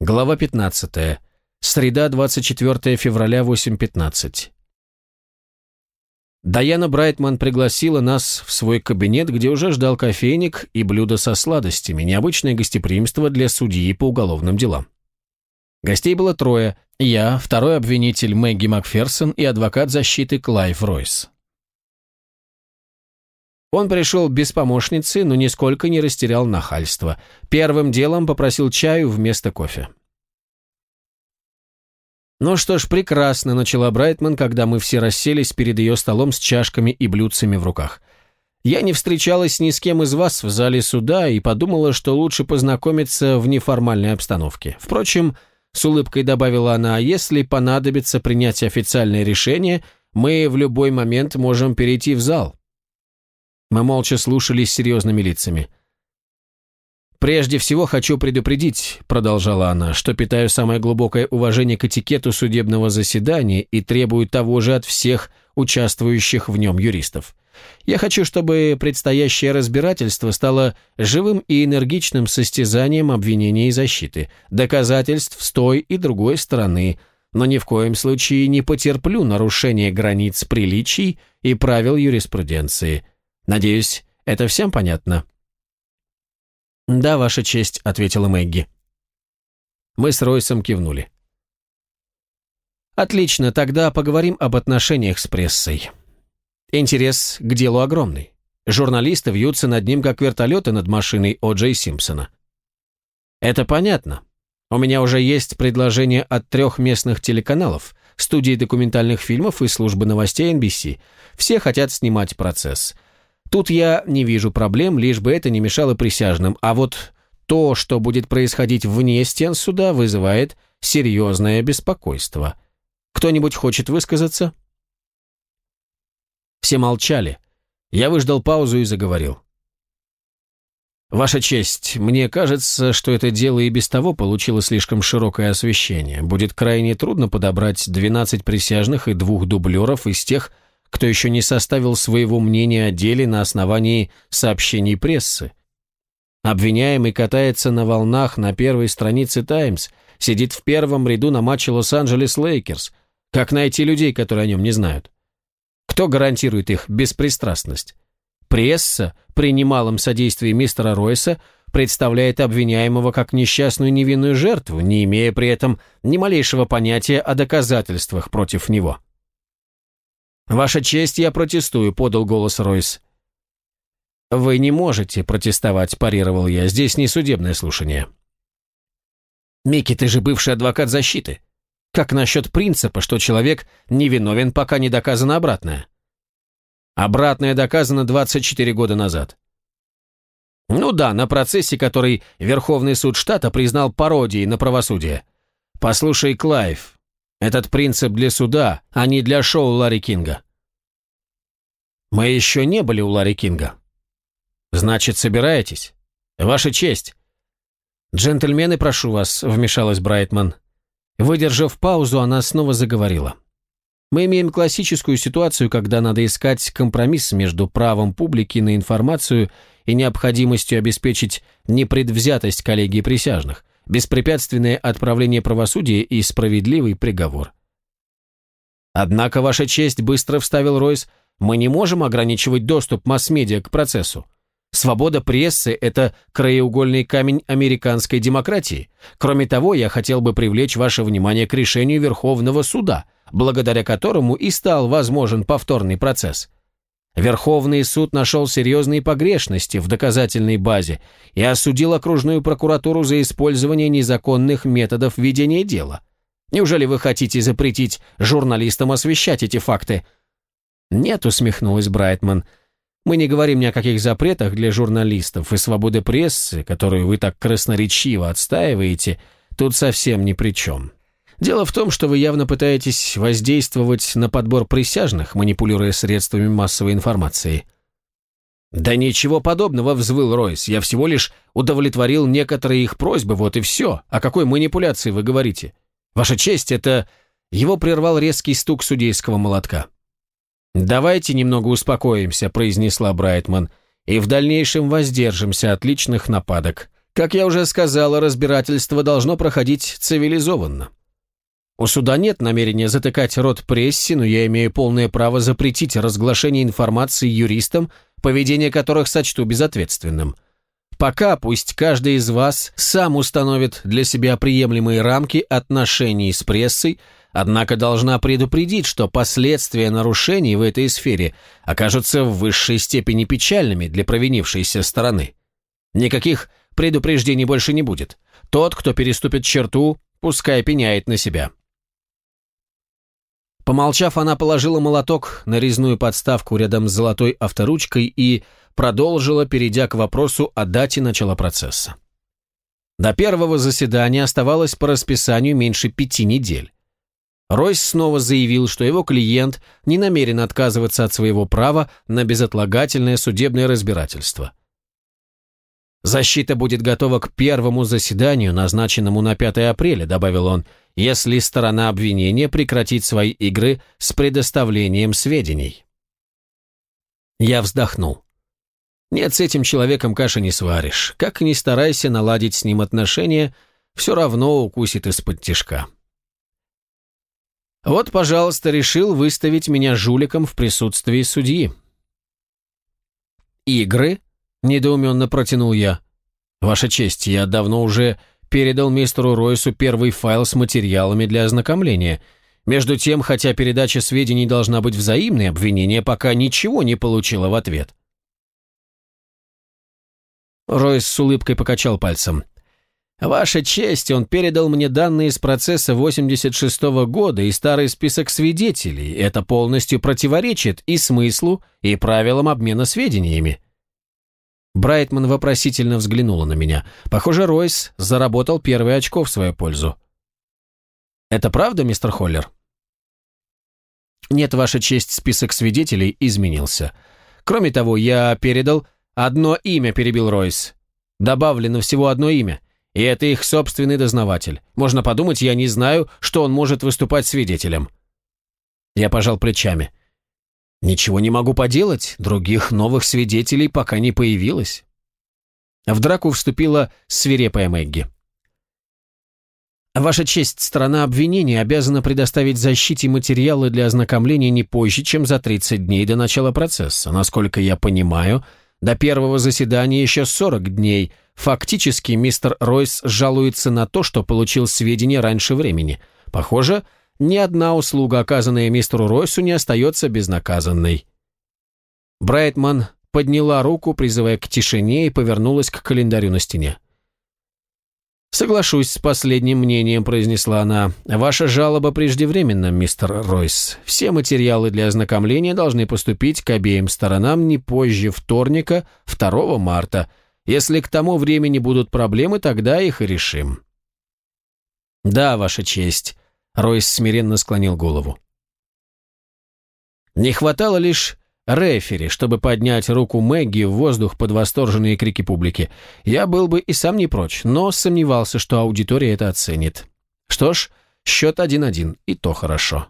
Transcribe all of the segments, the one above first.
Глава 15. Среда, 24 февраля, 8.15. Даяна Брайтман пригласила нас в свой кабинет, где уже ждал кофейник и блюдо со сладостями, необычное гостеприимство для судьи по уголовным делам. Гостей было трое. Я, второй обвинитель Мэгги Макферсон и адвокат защиты Клайв Ройс. Он пришел без помощницы, но нисколько не растерял нахальство. Первым делом попросил чаю вместо кофе. «Ну что ж, прекрасно», — начала Брайтман, когда мы все расселись перед ее столом с чашками и блюдцами в руках. «Я не встречалась ни с кем из вас в зале суда и подумала, что лучше познакомиться в неформальной обстановке. Впрочем, с улыбкой добавила она, если понадобится принять официальное решение, мы в любой момент можем перейти в зал. Мы молча слушали с серьезными лицами. «Прежде всего хочу предупредить», — продолжала она, «что питаю самое глубокое уважение к этикету судебного заседания и требую того же от всех участвующих в нем юристов. Я хочу, чтобы предстоящее разбирательство стало живым и энергичным состязанием обвинения и защиты, доказательств с той и другой стороны, но ни в коем случае не потерплю нарушения границ приличий и правил юриспруденции. Надеюсь, это всем понятно?» «Да, Ваша честь», — ответила Мэгги. Мы с Ройсом кивнули. «Отлично, тогда поговорим об отношениях с прессой. Интерес к делу огромный. Журналисты вьются над ним, как вертолеты над машиной О. Джей Симпсона. Это понятно. У меня уже есть предложение от трех местных телеканалов, студии документальных фильмов и службы новостей NBC. Все хотят снимать процесс. Тут я не вижу проблем, лишь бы это не мешало присяжным, а вот то, что будет происходить вне стен суда, вызывает серьезное беспокойство. Кто-нибудь хочет высказаться? Все молчали. Я выждал паузу и заговорил. «Ваша честь, мне кажется, что это дело и без того получило слишком широкое освещение. Будет крайне трудно подобрать 12 присяжных и двух дублеров из тех, кто еще не составил своего мнения о деле на основании сообщений прессы. Обвиняемый катается на волнах на первой странице «Таймс», сидит в первом ряду на матче Лос-Анджелес Лейкерс. Как найти людей, которые о нем не знают? Кто гарантирует их беспристрастность? Пресса, при немалом содействии мистера Ройса, представляет обвиняемого как несчастную невинную жертву, не имея при этом ни малейшего понятия о доказательствах против него. «Ваша честь, я протестую», — подал голос Ройс. «Вы не можете протестовать», — парировал я. «Здесь не судебное слушание». «Микки, ты же бывший адвокат защиты. Как насчет принципа, что человек невиновен, пока не доказано обратное?» «Обратное доказано 24 года назад». «Ну да, на процессе, который Верховный суд штата признал пародией на правосудие. Послушай, Клайв, этот принцип для суда, а не для шоу Ларри Кинга. Мы еще не были у Ларри Кинга. Значит, собираетесь? Ваша честь. Джентльмены, прошу вас, вмешалась Брайтман. Выдержав паузу, она снова заговорила. Мы имеем классическую ситуацию, когда надо искать компромисс между правом публики на информацию и необходимостью обеспечить непредвзятость коллегии присяжных беспрепятственное отправление правосудия и справедливый приговор. Однако, Ваша честь, быстро вставил Ройс, мы не можем ограничивать доступ масс-медиа к процессу. Свобода прессы – это краеугольный камень американской демократии. Кроме того, я хотел бы привлечь ваше внимание к решению Верховного суда, благодаря которому и стал возможен повторный процесс. Верховный суд нашел серьезные погрешности в доказательной базе и осудил окружную прокуратуру за использование незаконных методов ведения дела. Неужели вы хотите запретить журналистам освещать эти факты? Нет, усмехнулась Брайтман. Мы не говорим ни о каких запретах для журналистов, и свободы прессы, которую вы так красноречиво отстаиваете, тут совсем ни при чем. Дело в том, что вы явно пытаетесь воздействовать на подбор присяжных, манипулируя средствами массовой информации. «Да ничего подобного», — взвыл Ройс. «Я всего лишь удовлетворил некоторые их просьбы, вот и все. О какой манипуляции вы говорите? Ваша честь, это...» Его прервал резкий стук судейского молотка. «Давайте немного успокоимся», — произнесла Брайтман, «и в дальнейшем воздержимся от личных нападок. Как я уже сказала, разбирательство должно проходить цивилизованно. У суда нет намерения затыкать рот прессе, но я имею полное право запретить разглашение информации юристам, поведение которых сочту безответственным. Пока пусть каждый из вас сам установит для себя приемлемые рамки отношений с прессой, однако должна предупредить, что последствия нарушений в этой сфере окажутся в высшей степени печальными для провинившейся стороны. Никаких предупреждений больше не будет. Тот, кто переступит черту, пускай пеняет на себя. Помолчав, она положила молоток на резную подставку рядом с золотой авторучкой и продолжила, перейдя к вопросу о дате начала процесса. До первого заседания оставалось по расписанию меньше пяти недель. Ройс снова заявил, что его клиент не намерен отказываться от своего права на безотлагательное судебное разбирательство. «Защита будет готова к первому заседанию, назначенному на 5 апреля», добавил он, если сторона обвинения прекратит свои игры с предоставлением сведений. Я вздохнул. Нет, с этим человеком каши не сваришь. Как ни старайся наладить с ним отношения, все равно укусит из-под тишка. Вот, пожалуйста, решил выставить меня жуликом в присутствии судьи. «Игры?» – недоуменно протянул я. «Ваша честь, я давно уже передал мистеру Ройсу первый файл с материалами для ознакомления. Между тем, хотя передача сведений должна быть взаимной, обвинение пока ничего не получило в ответ». Ройс с улыбкой покачал пальцем. «Ваша честь, он передал мне данные из процесса 86-го года и старый список свидетелей. Это полностью противоречит и смыслу, и правилам обмена сведениями». Брайтман вопросительно взглянула на меня. Похоже, Ройс заработал первое очко в свою пользу. «Это правда, мистер Холлер?» «Нет, Ваша честь, список свидетелей изменился. Кроме того, я передал...» «Одно имя», — перебил Ройс. «Добавлено всего одно имя. И это их собственный дознаватель. Можно подумать, я не знаю, что он может выступать свидетелем». Я пожал плечами. «Ничего не могу поделать, других новых свидетелей пока не появилось». В драку вступила свирепая Мэгги. Ваша честь, страна обвинения обязана предоставить защите материалы для ознакомления не позже, чем за 30 дней до начала процесса. Насколько я понимаю, до первого заседания еще 40 дней. Фактически мистер Ройс жалуется на то, что получил сведения раньше времени. Похоже, ни одна услуга, оказанная мистеру Ройсу, не остается безнаказанной. Брайтман подняла руку, призывая к тишине, и повернулась к календарю на стене. «Соглашусь с последним мнением», — произнесла она. «Ваша жалоба преждевременна, мистер Ройс. Все материалы для ознакомления должны поступить к обеим сторонам не позже вторника, 2 марта. Если к тому времени будут проблемы, тогда их и решим». «Да, Ваша честь», — Ройс смиренно склонил голову. Не хватало лишь рефери, чтобы поднять руку Мэгги в воздух под восторженные крики публики. Я был бы и сам не прочь, но сомневался, что аудитория это оценит. Что ж, счет 1-1, и то хорошо.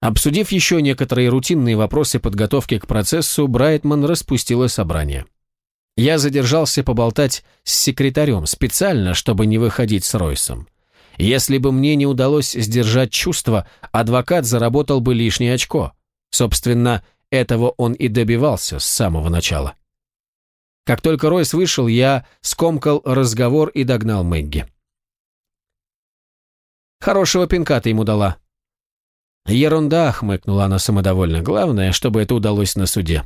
Обсудив еще некоторые рутинные вопросы подготовки к процессу, Брайтман распустила собрание. Я задержался поболтать с секретарем специально, чтобы не выходить с Ройсом. Если бы мне не удалось сдержать чувства, адвокат заработал бы лишнее очко – Собственно, этого он и добивался с самого начала. Как только Ройс вышел, я скомкал разговор и догнал Мэгги. Хорошего пинка ты ему дала. Ерунда, хмыкнула она самодовольно. Главное, чтобы это удалось на суде.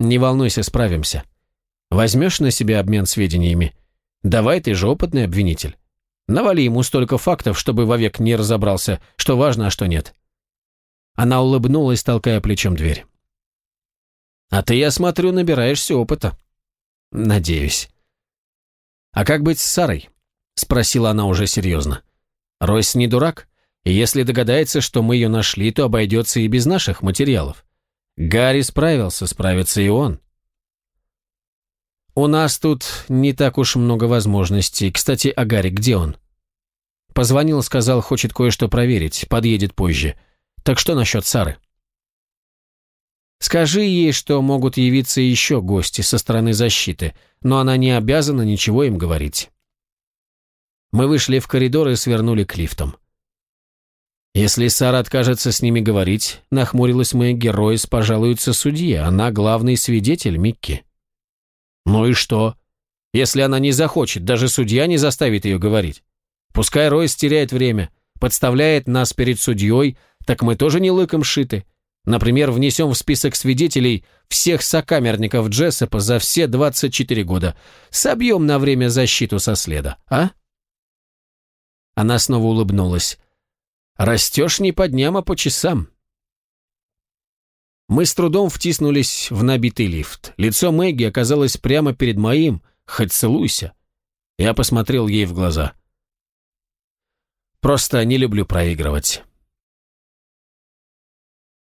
Не волнуйся, справимся. Возьмешь на себя обмен сведениями? Давай, ты же опытный обвинитель. Навали ему столько фактов, чтобы вовек не разобрался, что важно, а что нет. Она улыбнулась, толкая плечом дверь. «А ты, я смотрю, набираешься опыта». «Надеюсь». «А как быть с Сарой?» — спросила она уже серьезно. «Ройс не дурак, и если догадается, что мы ее нашли, то обойдется и без наших материалов. Гарри справился, справится и он». «У нас тут не так уж много возможностей. Кстати, а Гарри, где он?» Позвонил, сказал, хочет кое-что проверить, подъедет позже. Так что насчет Сары? Скажи ей, что могут явиться еще гости со стороны защиты, но она не обязана ничего им говорить. Мы вышли в коридор и свернули к лифтам. Если Сара откажется с ними говорить, нахмурилась моя героис, пожалуется судье, она главный свидетель Микки. Ну и что? Если она не захочет, даже судья не заставит ее говорить. Пускай Ройс теряет время, подставляет нас перед судьей, так мы тоже не лыком шиты. Например, внесем в список свидетелей всех сокамерников Джессопа за все 24 года. Собьем на время защиту со следа, а? Она снова улыбнулась. Растешь не по дням, а по часам. Мы с трудом втиснулись в набитый лифт. Лицо Мэгги оказалось прямо перед моим, хоть целуйся. Я посмотрел ей в глаза. Просто не люблю проигрывать.